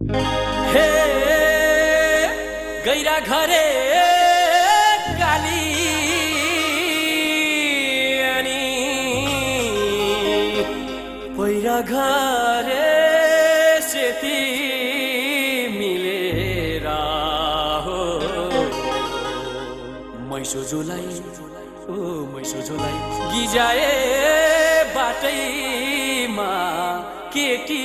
हे गैरा घरे काली अनि पहिरा घरे सेती मिलेर हो मैसो जोलाई ओ मैसो जोलाई गिजाए बाटैमा केटी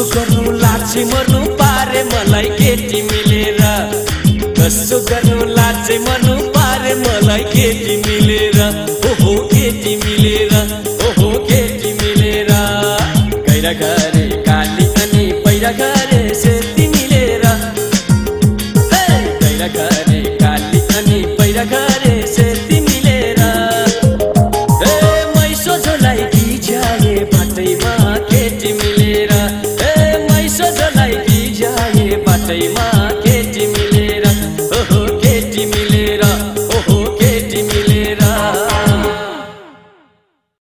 खस्सो गर्नु लाचे मर्नु पारे मलाई केटी मिलेर? खस्सो गर्नु लाचे मर्नु पारे मलाई केटी मिलेर? ओहो